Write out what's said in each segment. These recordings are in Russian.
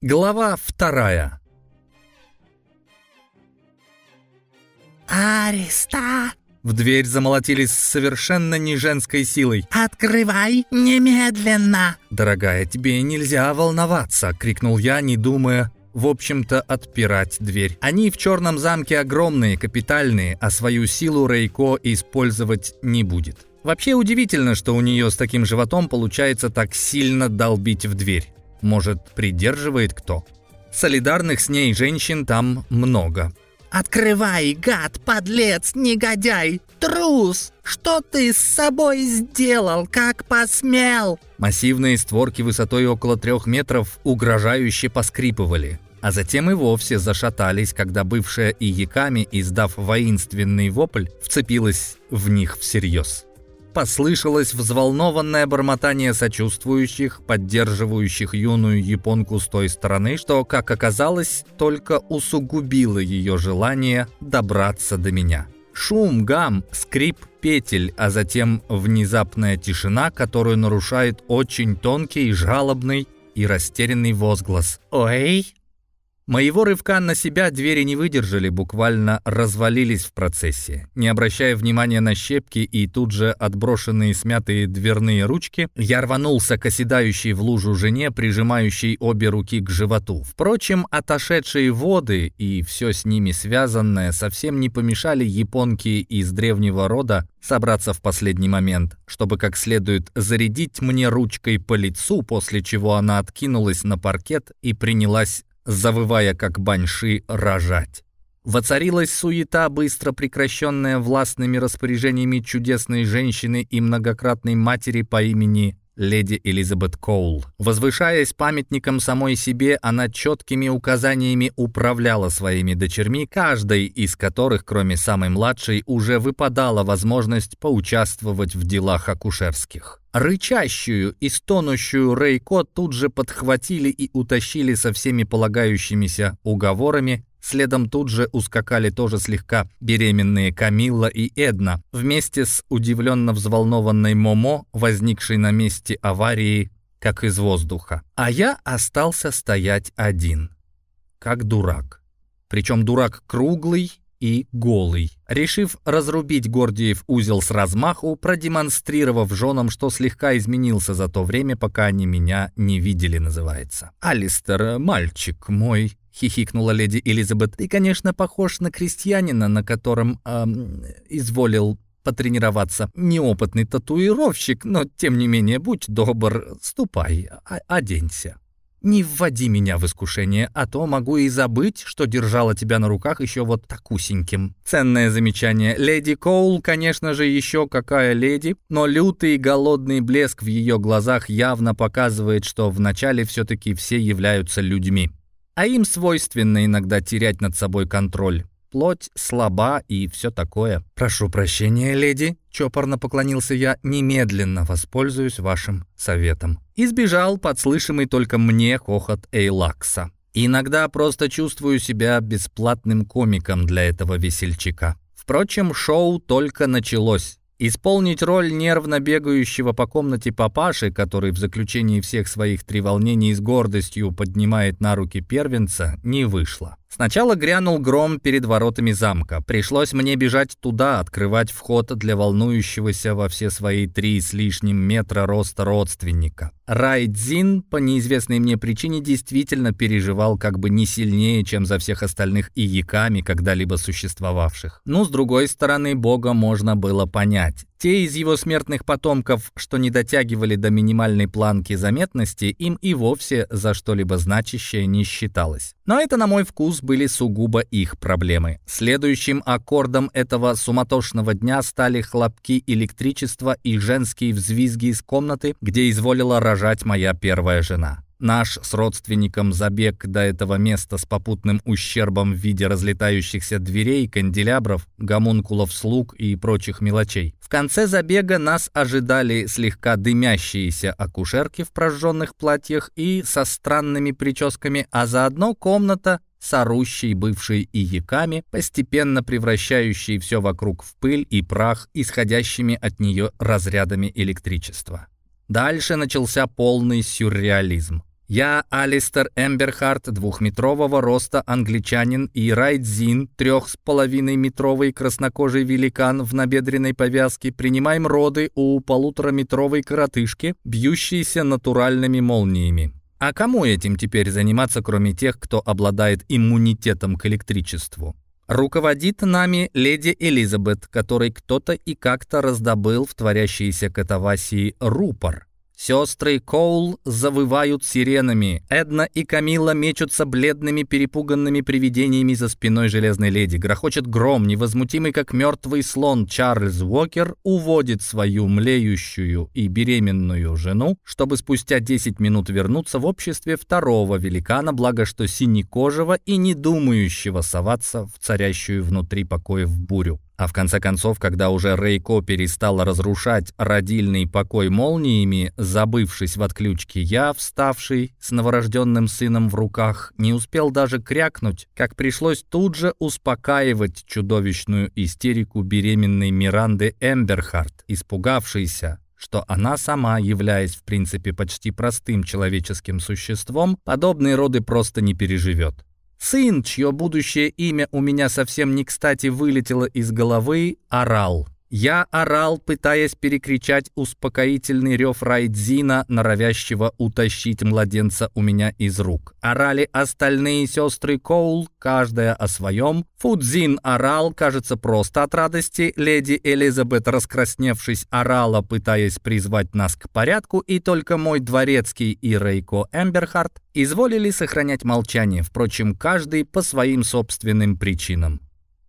Глава вторая. «Ариста!» В дверь замолотились с совершенно не женской силой. «Открывай немедленно!» «Дорогая, тебе нельзя волноваться!» — крикнул я, не думая, в общем-то, отпирать дверь. Они в черном замке огромные, капитальные, а свою силу Рейко использовать не будет. Вообще удивительно, что у нее с таким животом получается так сильно долбить в дверь. Может, придерживает кто? Солидарных с ней женщин там много. «Открывай, гад, подлец, негодяй, трус! Что ты с собой сделал, как посмел?» Массивные створки высотой около трех метров угрожающе поскрипывали. А затем и вовсе зашатались, когда бывшая Ияками, издав воинственный вопль, вцепилась в них всерьез послышалось взволнованное бормотание сочувствующих, поддерживающих юную японку с той стороны, что, как оказалось, только усугубило ее желание добраться до меня. Шум, гам, скрип петель, а затем внезапная тишина, которую нарушает очень тонкий, жалобный и растерянный возглас. «Ой!» Моего рывка на себя двери не выдержали, буквально развалились в процессе. Не обращая внимания на щепки и тут же отброшенные смятые дверные ручки, я рванулся к оседающей в лужу жене, прижимающей обе руки к животу. Впрочем, отошедшие воды и все с ними связанное совсем не помешали японке из древнего рода собраться в последний момент, чтобы как следует зарядить мне ручкой по лицу, после чего она откинулась на паркет и принялась завывая как баньши, рожать. Воцарилась суета, быстро прекращенная властными распоряжениями чудесной женщины и многократной матери по имени леди Элизабет Коул. Возвышаясь памятником самой себе, она четкими указаниями управляла своими дочерьми, каждой из которых, кроме самой младшей, уже выпадала возможность поучаствовать в делах акушерских. Рычащую и стонущую Рейко тут же подхватили и утащили со всеми полагающимися уговорами, Следом тут же ускакали тоже слегка беременные Камилла и Эдна, вместе с удивленно взволнованной Момо, возникшей на месте аварии, как из воздуха. А я остался стоять один, как дурак. Причем дурак круглый и голый. Решив разрубить Гордиев узел с размаху, продемонстрировав женам, что слегка изменился за то время, пока они меня не видели, называется. «Алистер, мальчик мой», — хихикнула леди Элизабет, «ты, конечно, похож на крестьянина, на котором эм, изволил потренироваться. Неопытный татуировщик, но, тем не менее, будь добр, ступай, оденься». Не вводи меня в искушение, а то могу и забыть, что держала тебя на руках еще вот такусеньким. Ценное замечание. Леди Коул, конечно же, еще какая леди, но лютый голодный блеск в ее глазах явно показывает, что вначале все-таки все являются людьми. А им свойственно иногда терять над собой контроль плоть слаба и все такое. Прошу прощения, леди, чопорно поклонился я, немедленно воспользуюсь вашим советом. Избежал подслышимый только мне хохот Эйлакса. Иногда просто чувствую себя бесплатным комиком для этого весельчака. Впрочем, шоу только началось. Исполнить роль нервно бегающего по комнате папаши, который в заключении всех своих треволнений с гордостью поднимает на руки первенца, не вышло. Сначала грянул гром перед воротами замка. Пришлось мне бежать туда, открывать вход для волнующегося во все свои три с лишним метра роста родственника. Райдзин по неизвестной мне причине действительно переживал как бы не сильнее, чем за всех остальных ияками, когда-либо существовавших. Но, с другой стороны, Бога можно было понять. Те из его смертных потомков, что не дотягивали до минимальной планки заметности, им и вовсе за что-либо значащее не считалось. Но это, на мой вкус, были сугубо их проблемы. Следующим аккордом этого суматошного дня стали хлопки электричества и женские взвизги из комнаты, где изволила рожать моя первая жена. Наш с родственником забег до этого места с попутным ущербом в виде разлетающихся дверей, канделябров, гомункулов слуг и прочих мелочей. В конце забега нас ожидали слегка дымящиеся акушерки в прожженных платьях и со странными прическами, а заодно комната с орущей бывшей ияками, постепенно превращающей все вокруг в пыль и прах, исходящими от нее разрядами электричества. Дальше начался полный сюрреализм. Я Алистер Эмберхарт, двухметрового роста англичанин, и Райдзин, трех с половиной метровый краснокожий великан в набедренной повязке, принимаем роды у полутораметровой коротышки, бьющейся натуральными молниями. А кому этим теперь заниматься, кроме тех, кто обладает иммунитетом к электричеству? Руководит нами леди Элизабет, которой кто-то и как-то раздобыл в творящейся катавасии рупор. Сестры Коул завывают сиренами. Эдна и Камила мечутся бледными перепуганными привидениями за спиной Железной Леди. Грохочет гром, невозмутимый как мертвый слон. Чарльз Уокер уводит свою млеющую и беременную жену, чтобы спустя 10 минут вернуться в обществе второго великана, благо что синекожего и не думающего соваться в царящую внутри покоев бурю. А в конце концов, когда уже Рейко перестал разрушать родильный покой молниями, забывшись в отключке, я, вставший с новорожденным сыном в руках, не успел даже крякнуть, как пришлось тут же успокаивать чудовищную истерику беременной Миранды Эмберхарт, испугавшейся, что она сама, являясь в принципе почти простым человеческим существом, подобные роды просто не переживет. Сын, чье будущее имя у меня совсем не кстати вылетело из головы, орал. Я орал, пытаясь перекричать успокоительный рев Райдзина, норовящего утащить младенца у меня из рук. Орали остальные сестры Коул, каждая о своем. Фудзин орал, кажется, просто от радости. Леди Элизабет, раскрасневшись, орала, пытаясь призвать нас к порядку, и только мой дворецкий и Рейко Эмберхарт изволили сохранять молчание, впрочем, каждый по своим собственным причинам.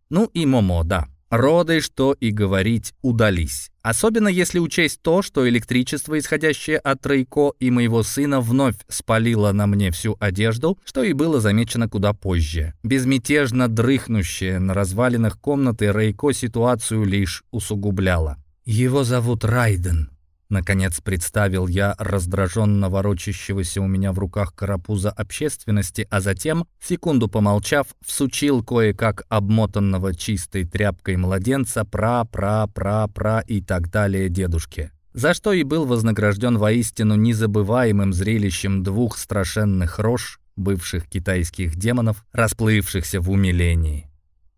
Ну и Момо, да. Роды, что и говорить, удались. Особенно если учесть то, что электричество, исходящее от Рейко и моего сына, вновь спалило на мне всю одежду, что и было замечено куда позже. Безмятежно дрыхнущая на развалинах комнаты Рейко ситуацию лишь усугубляло. «Его зовут Райден», Наконец представил я раздраженно ворочащегося у меня в руках карапуза общественности, а затем, секунду помолчав, всучил кое-как обмотанного чистой тряпкой младенца пра-пра-пра-пра и так далее дедушке. За что и был вознагражден воистину незабываемым зрелищем двух страшенных рож, бывших китайских демонов, расплывшихся в умилении.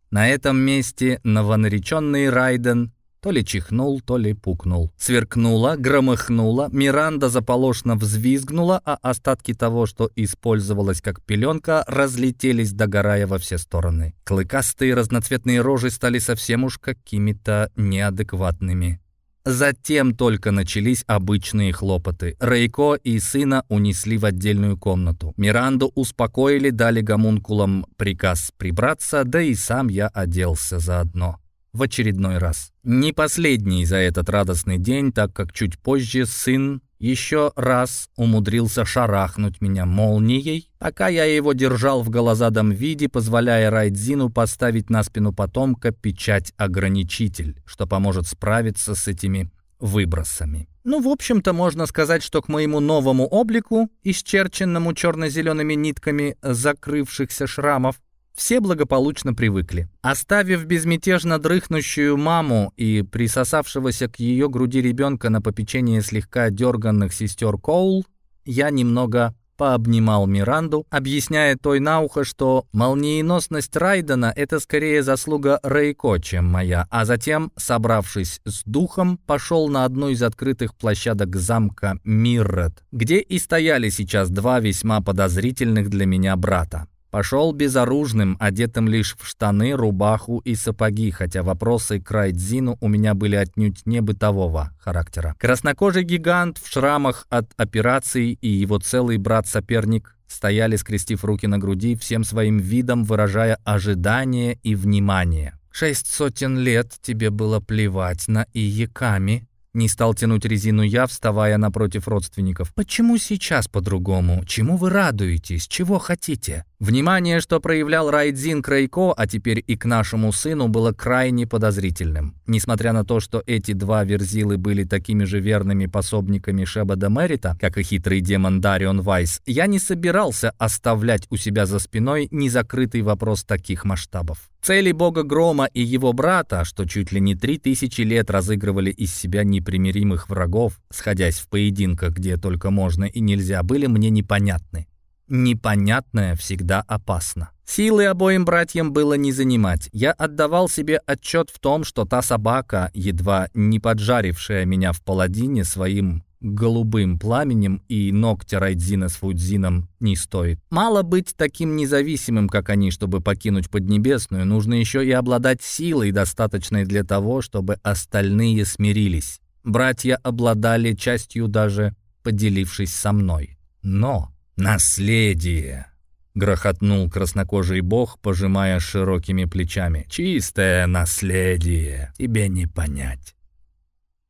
На этом месте новонареченный Райден то ли чихнул, то ли пукнул. Сверкнула, громыхнула, Миранда заполошно взвизгнула, а остатки того, что использовалось как пеленка, разлетелись, догорая во все стороны. Клыкастые разноцветные рожи стали совсем уж какими-то неадекватными. Затем только начались обычные хлопоты. Рейко и сына унесли в отдельную комнату. Миранду успокоили, дали гомункулам приказ прибраться, да и сам я оделся заодно в очередной раз. Не последний за этот радостный день, так как чуть позже сын еще раз умудрился шарахнуть меня молнией, пока я его держал в голозадом виде, позволяя Райдзину поставить на спину потомка печать-ограничитель, что поможет справиться с этими выбросами. Ну, в общем-то, можно сказать, что к моему новому облику, исчерченному черно-зелеными нитками закрывшихся шрамов, все благополучно привыкли. Оставив безмятежно дрыхнущую маму и присосавшегося к ее груди ребенка на попечение слегка дерганных сестер Коул, я немного пообнимал Миранду, объясняя той на ухо, что молниеносность Райдена — это скорее заслуга Рейко, чем моя, а затем, собравшись с духом, пошел на одну из открытых площадок замка Миррет, где и стояли сейчас два весьма подозрительных для меня брата. Пошел безоружным, одетым лишь в штаны, рубаху и сапоги, хотя вопросы к Райдзину у меня были отнюдь не бытового характера. Краснокожий гигант в шрамах от операций и его целый брат-соперник стояли, скрестив руки на груди, всем своим видом выражая ожидание и внимание. «Шесть сотен лет тебе было плевать на Иеками», не стал тянуть резину я, вставая напротив родственников. «Почему сейчас по-другому? Чему вы радуетесь? Чего хотите?» Внимание, что проявлял Райдзин Крайко, а теперь и к нашему сыну, было крайне подозрительным. Несмотря на то, что эти два верзилы были такими же верными пособниками Шебада Мерита, как и хитрый демон Дарион Вайс, я не собирался оставлять у себя за спиной незакрытый вопрос таких масштабов. Цели бога Грома и его брата, что чуть ли не три тысячи лет разыгрывали из себя непримиримых врагов, сходясь в поединках, где только можно и нельзя, были мне непонятны. Непонятное всегда опасно. Силы обоим братьям было не занимать. Я отдавал себе отчет в том, что та собака, едва не поджарившая меня в паладине своим голубым пламенем и ногтя Райдзина с Фудзином не стоит. Мало быть таким независимым, как они, чтобы покинуть Поднебесную, нужно еще и обладать силой, достаточной для того, чтобы остальные смирились. Братья обладали частью даже поделившись со мной. Но «Наследие!» — грохотнул краснокожий бог, пожимая широкими плечами. «Чистое наследие! Тебе не понять!»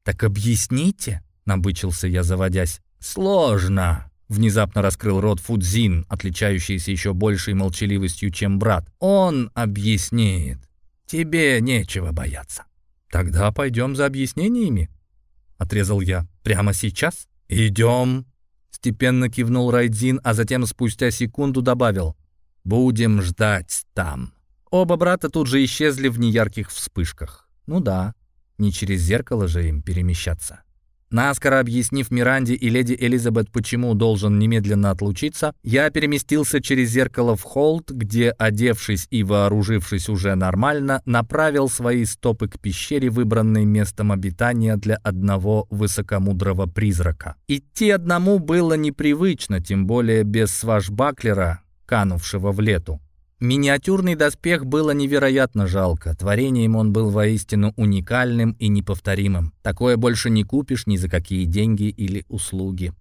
«Так объясните?» — набычился я, заводясь. «Сложно!» — внезапно раскрыл рот Фудзин, отличающийся еще большей молчаливостью, чем брат. «Он объяснит. Тебе нечего бояться». «Тогда пойдем за объяснениями?» — отрезал я. «Прямо сейчас?» «Идем!» Степенно кивнул Райдзин, а затем спустя секунду добавил «Будем ждать там». Оба брата тут же исчезли в неярких вспышках. Ну да, не через зеркало же им перемещаться. Наскоро объяснив Миранде и леди Элизабет, почему должен немедленно отлучиться, я переместился через зеркало в холд, где, одевшись и вооружившись уже нормально, направил свои стопы к пещере, выбранной местом обитания для одного высокомудрого призрака. Идти одному было непривычно, тем более без свашбаклера, канувшего в лету. Миниатюрный доспех было невероятно жалко. Творением он был воистину уникальным и неповторимым. Такое больше не купишь ни за какие деньги или услуги.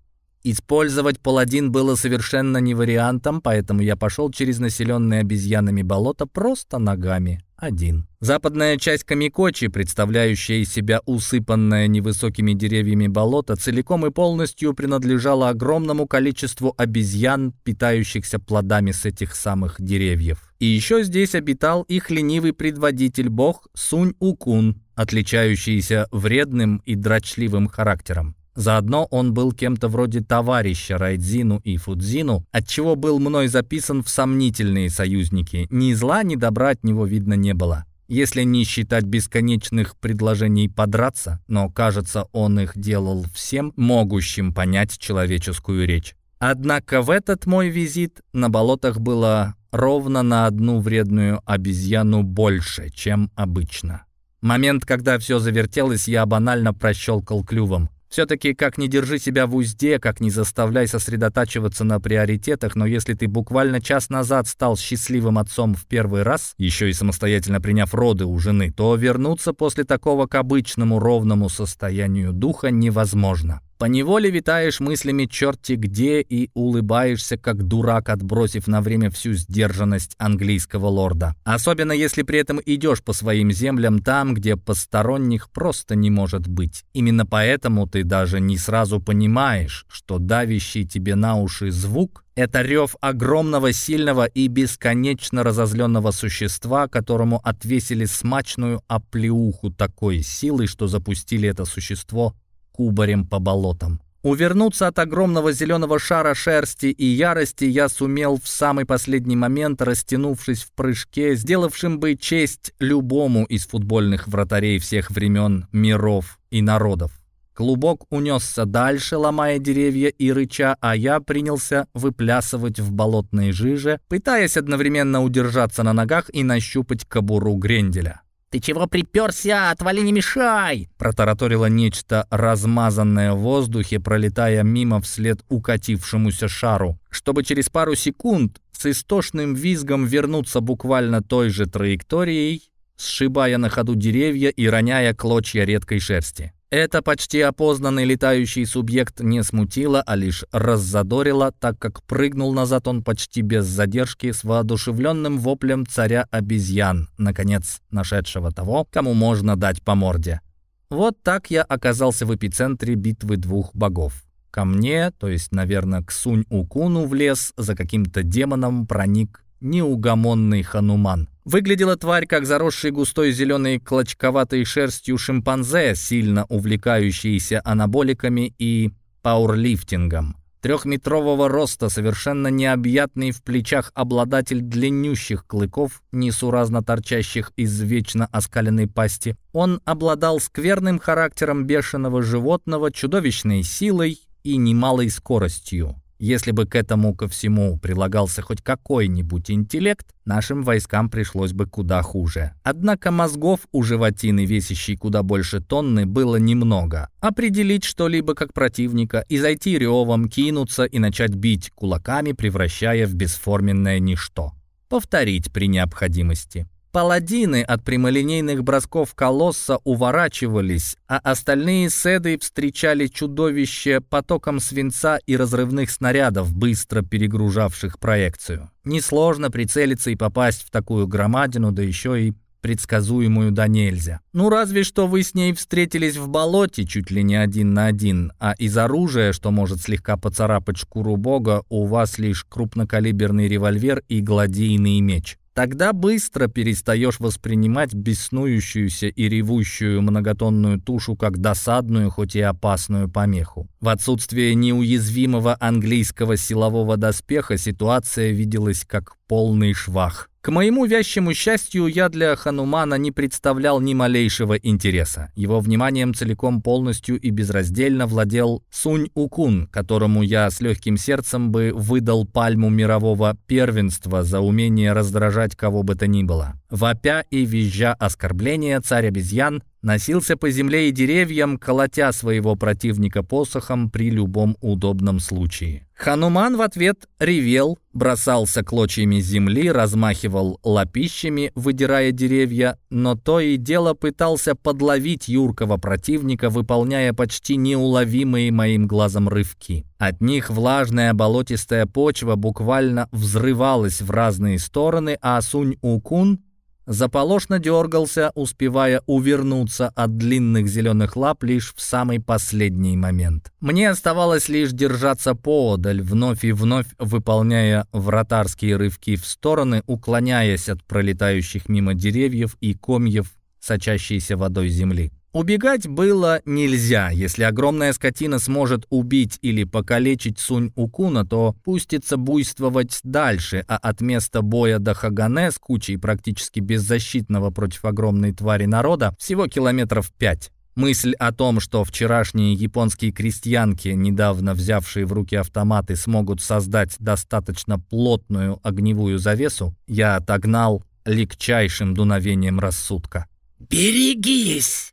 Использовать паладин было совершенно не вариантом, поэтому я пошел через населенные обезьянами болото просто ногами один. Западная часть Камикочи, представляющая из себя усыпанное невысокими деревьями болото, целиком и полностью принадлежала огромному количеству обезьян, питающихся плодами с этих самых деревьев. И еще здесь обитал их ленивый предводитель-бог Сунь-Укун, отличающийся вредным и дрочливым характером. Заодно он был кем-то вроде товарища Райдзину и Фудзину, отчего был мной записан в сомнительные союзники. Ни зла, ни добра от него видно не было. Если не считать бесконечных предложений подраться, но, кажется, он их делал всем, могущим понять человеческую речь. Однако в этот мой визит на болотах было ровно на одну вредную обезьяну больше, чем обычно. Момент, когда все завертелось, я банально прощелкал клювом. Все-таки как не держи себя в узде, как не заставляй сосредотачиваться на приоритетах, но если ты буквально час назад стал счастливым отцом в первый раз, еще и самостоятельно приняв роды у жены, то вернуться после такого к обычному ровному состоянию духа невозможно. Поневоле витаешь мыслями черти где и улыбаешься, как дурак, отбросив на время всю сдержанность английского лорда. Особенно если при этом идешь по своим землям там, где посторонних просто не может быть. Именно поэтому ты даже не сразу понимаешь, что давящий тебе на уши звук — это рев огромного, сильного и бесконечно разозленного существа, которому отвесили смачную оплеуху такой силой, что запустили это существо кубарем по болотам. Увернуться от огромного зеленого шара шерсти и ярости я сумел в самый последний момент, растянувшись в прыжке, сделавшим бы честь любому из футбольных вратарей всех времен, миров и народов. Клубок унесся дальше, ломая деревья и рыча, а я принялся выплясывать в болотной жиже, пытаясь одновременно удержаться на ногах и нащупать кобуру Гренделя. «Ты чего приперся? Отвали, не мешай!» Протараторило нечто размазанное в воздухе, пролетая мимо вслед укатившемуся шару, чтобы через пару секунд с истошным визгом вернуться буквально той же траекторией, сшибая на ходу деревья и роняя клочья редкой шерсти. Это почти опознанный летающий субъект не смутило, а лишь раззадорило, так как прыгнул назад он почти без задержки с воодушевленным воплем царя обезьян, наконец нашедшего того, кому можно дать по морде. Вот так я оказался в эпицентре битвы двух богов. Ко мне, то есть, наверное, к Сунь-Укуну в лес за каким-то демоном проник неугомонный хануман. Выглядела тварь как заросший густой зеленой клочковатой шерстью шимпанзе, сильно увлекающийся анаболиками и пауэрлифтингом. Трехметрового роста, совершенно необъятный в плечах обладатель длиннющих клыков, несуразно торчащих из вечно оскаленной пасти. Он обладал скверным характером бешеного животного, чудовищной силой и немалой скоростью. Если бы к этому ко всему прилагался хоть какой-нибудь интеллект, нашим войскам пришлось бы куда хуже. Однако мозгов у животины, весящей куда больше тонны, было немного. Определить что-либо как противника и зайти ревом, кинуться и начать бить кулаками, превращая в бесформенное ничто. Повторить при необходимости. Паладины от прямолинейных бросков колосса уворачивались, а остальные седы встречали чудовище потоком свинца и разрывных снарядов, быстро перегружавших проекцию. Несложно прицелиться и попасть в такую громадину, да еще и предсказуемую до нельзя. Ну, разве что вы с ней встретились в болоте чуть ли не один на один, а из оружия, что может слегка поцарапать шкуру бога, у вас лишь крупнокалиберный револьвер и гладийный меч. Тогда быстро перестаешь воспринимать беснующуюся и ревущую многотонную тушу как досадную, хоть и опасную помеху. В отсутствие неуязвимого английского силового доспеха ситуация виделась как полный швах. К моему вящему счастью, я для Ханумана не представлял ни малейшего интереса. Его вниманием целиком полностью и безраздельно владел Сунь-Укун, которому я с легким сердцем бы выдал пальму мирового первенства за умение раздражать кого бы то ни было. Вопя и визжа оскорбления, царь обезьян носился по земле и деревьям, колотя своего противника посохом при любом удобном случае. Хануман в ответ ревел, бросался клочьями земли, размахивал лапищами, выдирая деревья, но то и дело пытался подловить юркого противника, выполняя почти неуловимые моим глазом рывки. От них влажная болотистая почва буквально взрывалась в разные стороны, а Сунь-Укун заполошно дергался, успевая увернуться от длинных зеленых лап лишь в самый последний момент. Мне оставалось лишь держаться поодаль, вновь и вновь выполняя вратарские рывки в стороны, уклоняясь от пролетающих мимо деревьев и комьев, сочащейся водой земли. Убегать было нельзя. Если огромная скотина сможет убить или покалечить Сунь-Укуна, то пустится буйствовать дальше, а от места боя до Хагане с кучей практически беззащитного против огромной твари народа всего километров пять. Мысль о том, что вчерашние японские крестьянки, недавно взявшие в руки автоматы, смогут создать достаточно плотную огневую завесу, я отогнал легчайшим дуновением рассудка. «Берегись!»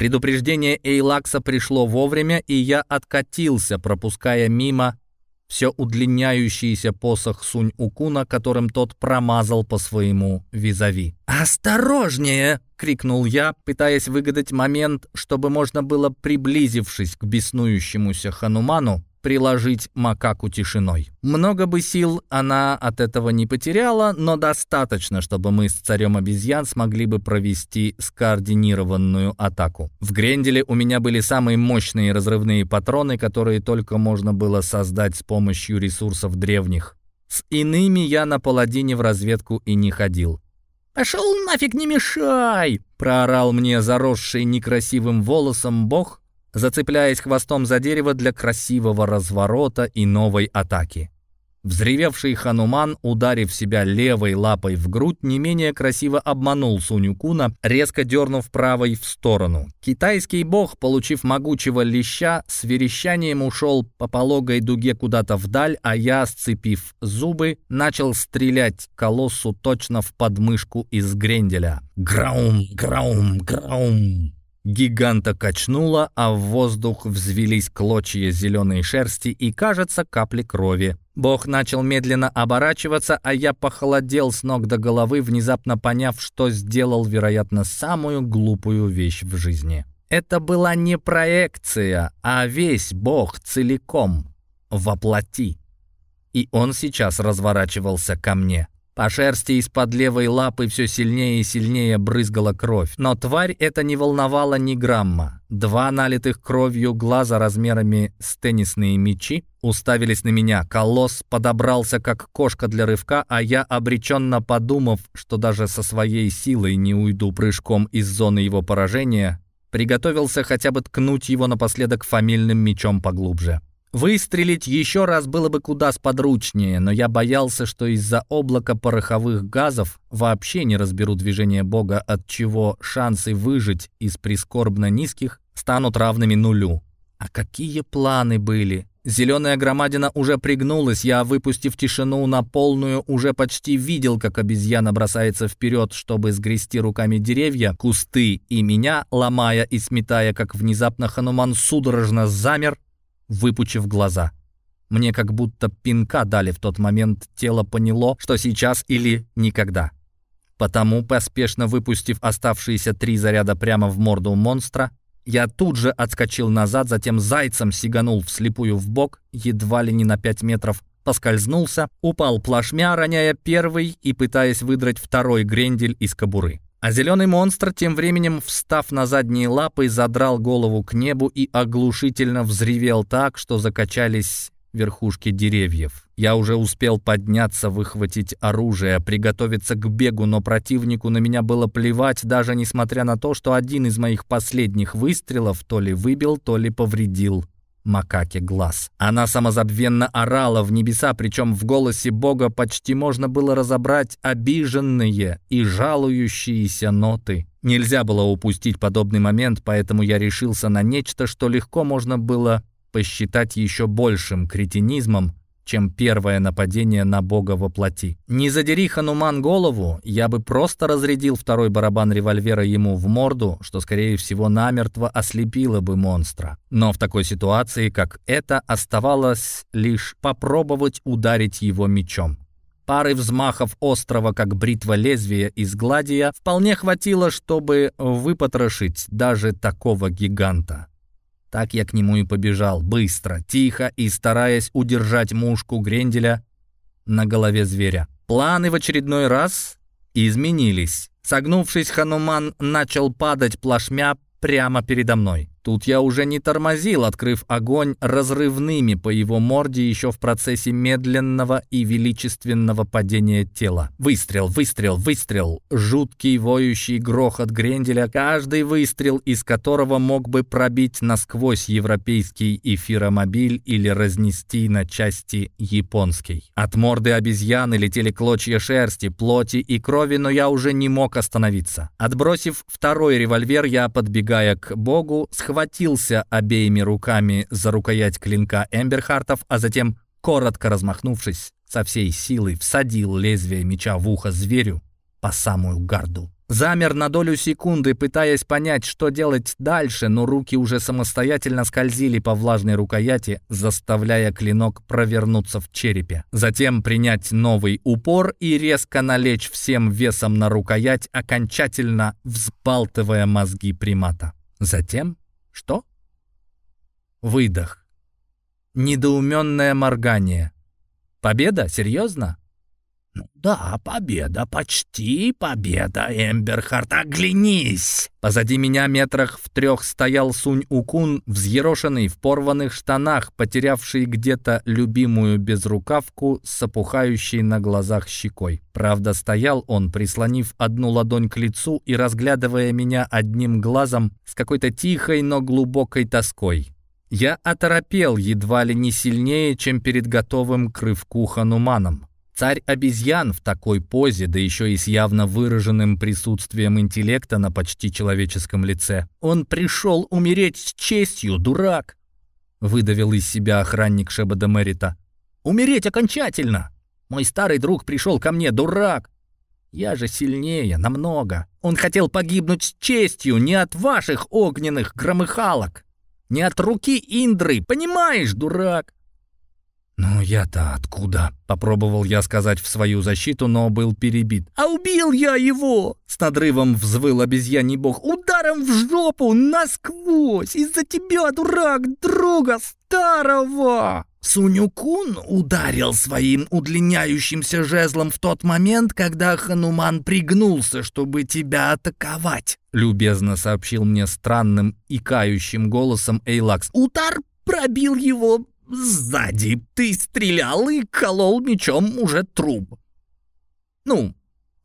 Предупреждение Эйлакса пришло вовремя, и я откатился, пропуская мимо все удлиняющийся посох Сунь-Укуна, которым тот промазал по своему визави. «Осторожнее!» — крикнул я, пытаясь выгадать момент, чтобы можно было, приблизившись к беснующемуся Хануману, приложить макаку тишиной. Много бы сил она от этого не потеряла, но достаточно, чтобы мы с царем обезьян смогли бы провести скоординированную атаку. В Гренделе у меня были самые мощные разрывные патроны, которые только можно было создать с помощью ресурсов древних. С иными я на паладине в разведку и не ходил. «Пошел нафиг, не мешай!» — проорал мне заросший некрасивым волосом бог, зацепляясь хвостом за дерево для красивого разворота и новой атаки. Взревевший Хануман, ударив себя левой лапой в грудь, не менее красиво обманул Сунюкуна, резко дернув правой в сторону. Китайский бог, получив могучего леща, с верещанием ушел по пологой дуге куда-то вдаль, а я, сцепив зубы, начал стрелять колоссу точно в подмышку из гренделя. «Граум! Граум! Граум!» Гиганта качнуло, а в воздух взвелись клочья зеленой шерсти и, кажется, капли крови. Бог начал медленно оборачиваться, а я похолодел с ног до головы, внезапно поняв, что сделал, вероятно, самую глупую вещь в жизни. Это была не проекция, а весь Бог целиком, воплоти. И он сейчас разворачивался ко мне. По шерсти из-под левой лапы все сильнее и сильнее брызгала кровь. Но тварь это не волновала ни грамма. Два налитых кровью глаза размерами с теннисные мячи уставились на меня. Колосс подобрался как кошка для рывка, а я, обреченно подумав, что даже со своей силой не уйду прыжком из зоны его поражения, приготовился хотя бы ткнуть его напоследок фамильным мечом поглубже. Выстрелить еще раз было бы куда сподручнее, но я боялся, что из-за облака пороховых газов вообще не разберу движение Бога, от чего шансы выжить из прискорбно низких станут равными нулю. А какие планы были? Зеленая громадина уже пригнулась, я, выпустив тишину на полную, уже почти видел, как обезьяна бросается вперед, чтобы сгрести руками деревья, кусты и меня, ломая и сметая, как внезапно Хануман судорожно замер, выпучив глаза. Мне как будто пинка дали в тот момент, тело поняло, что сейчас или никогда. Потому, поспешно выпустив оставшиеся три заряда прямо в морду монстра, я тут же отскочил назад, затем зайцем сиганул вслепую в бок, едва ли не на пять метров, поскользнулся, упал плашмя, роняя первый и пытаясь выдрать второй грендель из кобуры. А зеленый монстр, тем временем, встав на задние лапы, задрал голову к небу и оглушительно взревел так, что закачались верхушки деревьев. Я уже успел подняться, выхватить оружие, приготовиться к бегу, но противнику на меня было плевать, даже несмотря на то, что один из моих последних выстрелов то ли выбил, то ли повредил макаке глаз. Она самозабвенно орала в небеса, причем в голосе Бога почти можно было разобрать обиженные и жалующиеся ноты. Нельзя было упустить подобный момент, поэтому я решился на нечто, что легко можно было посчитать еще большим кретинизмом, чем первое нападение на бога во плоти. Не задери Хануман голову, я бы просто разрядил второй барабан револьвера ему в морду, что, скорее всего, намертво ослепило бы монстра. Но в такой ситуации, как эта, оставалось лишь попробовать ударить его мечом. Пары взмахов острова, как бритва лезвия из гладия, вполне хватило, чтобы выпотрошить даже такого гиганта. Так я к нему и побежал, быстро, тихо и стараясь удержать мушку Гренделя на голове зверя. Планы в очередной раз изменились. Согнувшись, Хануман начал падать плашмя прямо передо мной. Тут я уже не тормозил, открыв огонь разрывными по его морде еще в процессе медленного и величественного падения тела. Выстрел, выстрел, выстрел. Жуткий воющий грохот Гренделя, каждый выстрел из которого мог бы пробить насквозь европейский эфиромобиль или разнести на части японский. От морды обезьяны летели клочья шерсти, плоти и крови, но я уже не мог остановиться. Отбросив второй револьвер, я, подбегая к богу, схватил схватился обеими руками за рукоять клинка Эмберхартов, а затем, коротко размахнувшись, со всей силой всадил лезвие меча в ухо зверю по самую гарду. Замер на долю секунды, пытаясь понять, что делать дальше, но руки уже самостоятельно скользили по влажной рукояти, заставляя клинок провернуться в черепе. Затем принять новый упор и резко налечь всем весом на рукоять, окончательно взбалтывая мозги примата. Затем что? Выдох. Недоуменное моргание. Победа? Серьезно? «Ну да, победа, почти победа, Эмберхард, оглянись!» Позади меня метрах в трех стоял Сунь-Укун, взъерошенный в порванных штанах, потерявший где-то любимую безрукавку с опухающей на глазах щекой. Правда, стоял он, прислонив одну ладонь к лицу и разглядывая меня одним глазом с какой-то тихой, но глубокой тоской. Я оторопел едва ли не сильнее, чем перед готовым к рывку Хануманом. Царь обезьян в такой позе, да еще и с явно выраженным присутствием интеллекта на почти человеческом лице. Он пришел умереть с честью, дурак! Выдавил из себя охранник Шебада Мерита. Умереть окончательно! Мой старый друг пришел ко мне, дурак! Я же сильнее, намного. Он хотел погибнуть с честью не от ваших огненных громыхалок, не от руки Индры, понимаешь, дурак? «Ну я-то откуда?» — попробовал я сказать в свою защиту, но был перебит. «А убил я его!» — с надрывом взвыл обезьяний бог. «Ударом в жопу насквозь! Из-за тебя, дурак, друга старого!» Сунюкун ударил своим удлиняющимся жезлом в тот момент, когда Хануман пригнулся, чтобы тебя атаковать», — любезно сообщил мне странным и кающим голосом Эйлакс. «Удар пробил его сзади. Ты стрелял и колол мечом уже труп. Ну,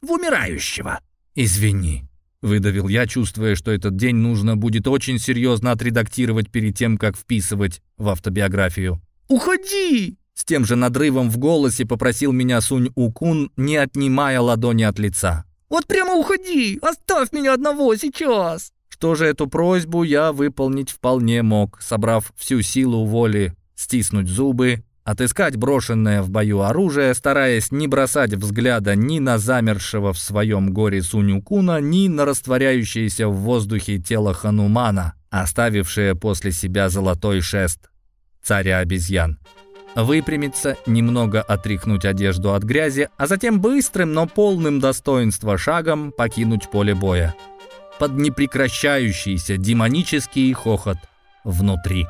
в умирающего». «Извини», — выдавил я, чувствуя, что этот день нужно будет очень серьезно отредактировать перед тем, как вписывать в автобиографию. «Уходи!» С тем же надрывом в голосе попросил меня Сунь Укун, не отнимая ладони от лица. «Вот прямо уходи! Оставь меня одного сейчас!» Что же эту просьбу я выполнить вполне мог, собрав всю силу воли, стиснуть зубы, отыскать брошенное в бою оружие, стараясь не бросать взгляда ни на замершего в своем горе Сунюкуна, ни на растворяющееся в воздухе тело Ханумана, оставившее после себя золотой шест царя обезьян. Выпрямиться, немного отряхнуть одежду от грязи, а затем быстрым, но полным достоинства шагом покинуть поле боя. Под непрекращающийся демонический хохот внутри.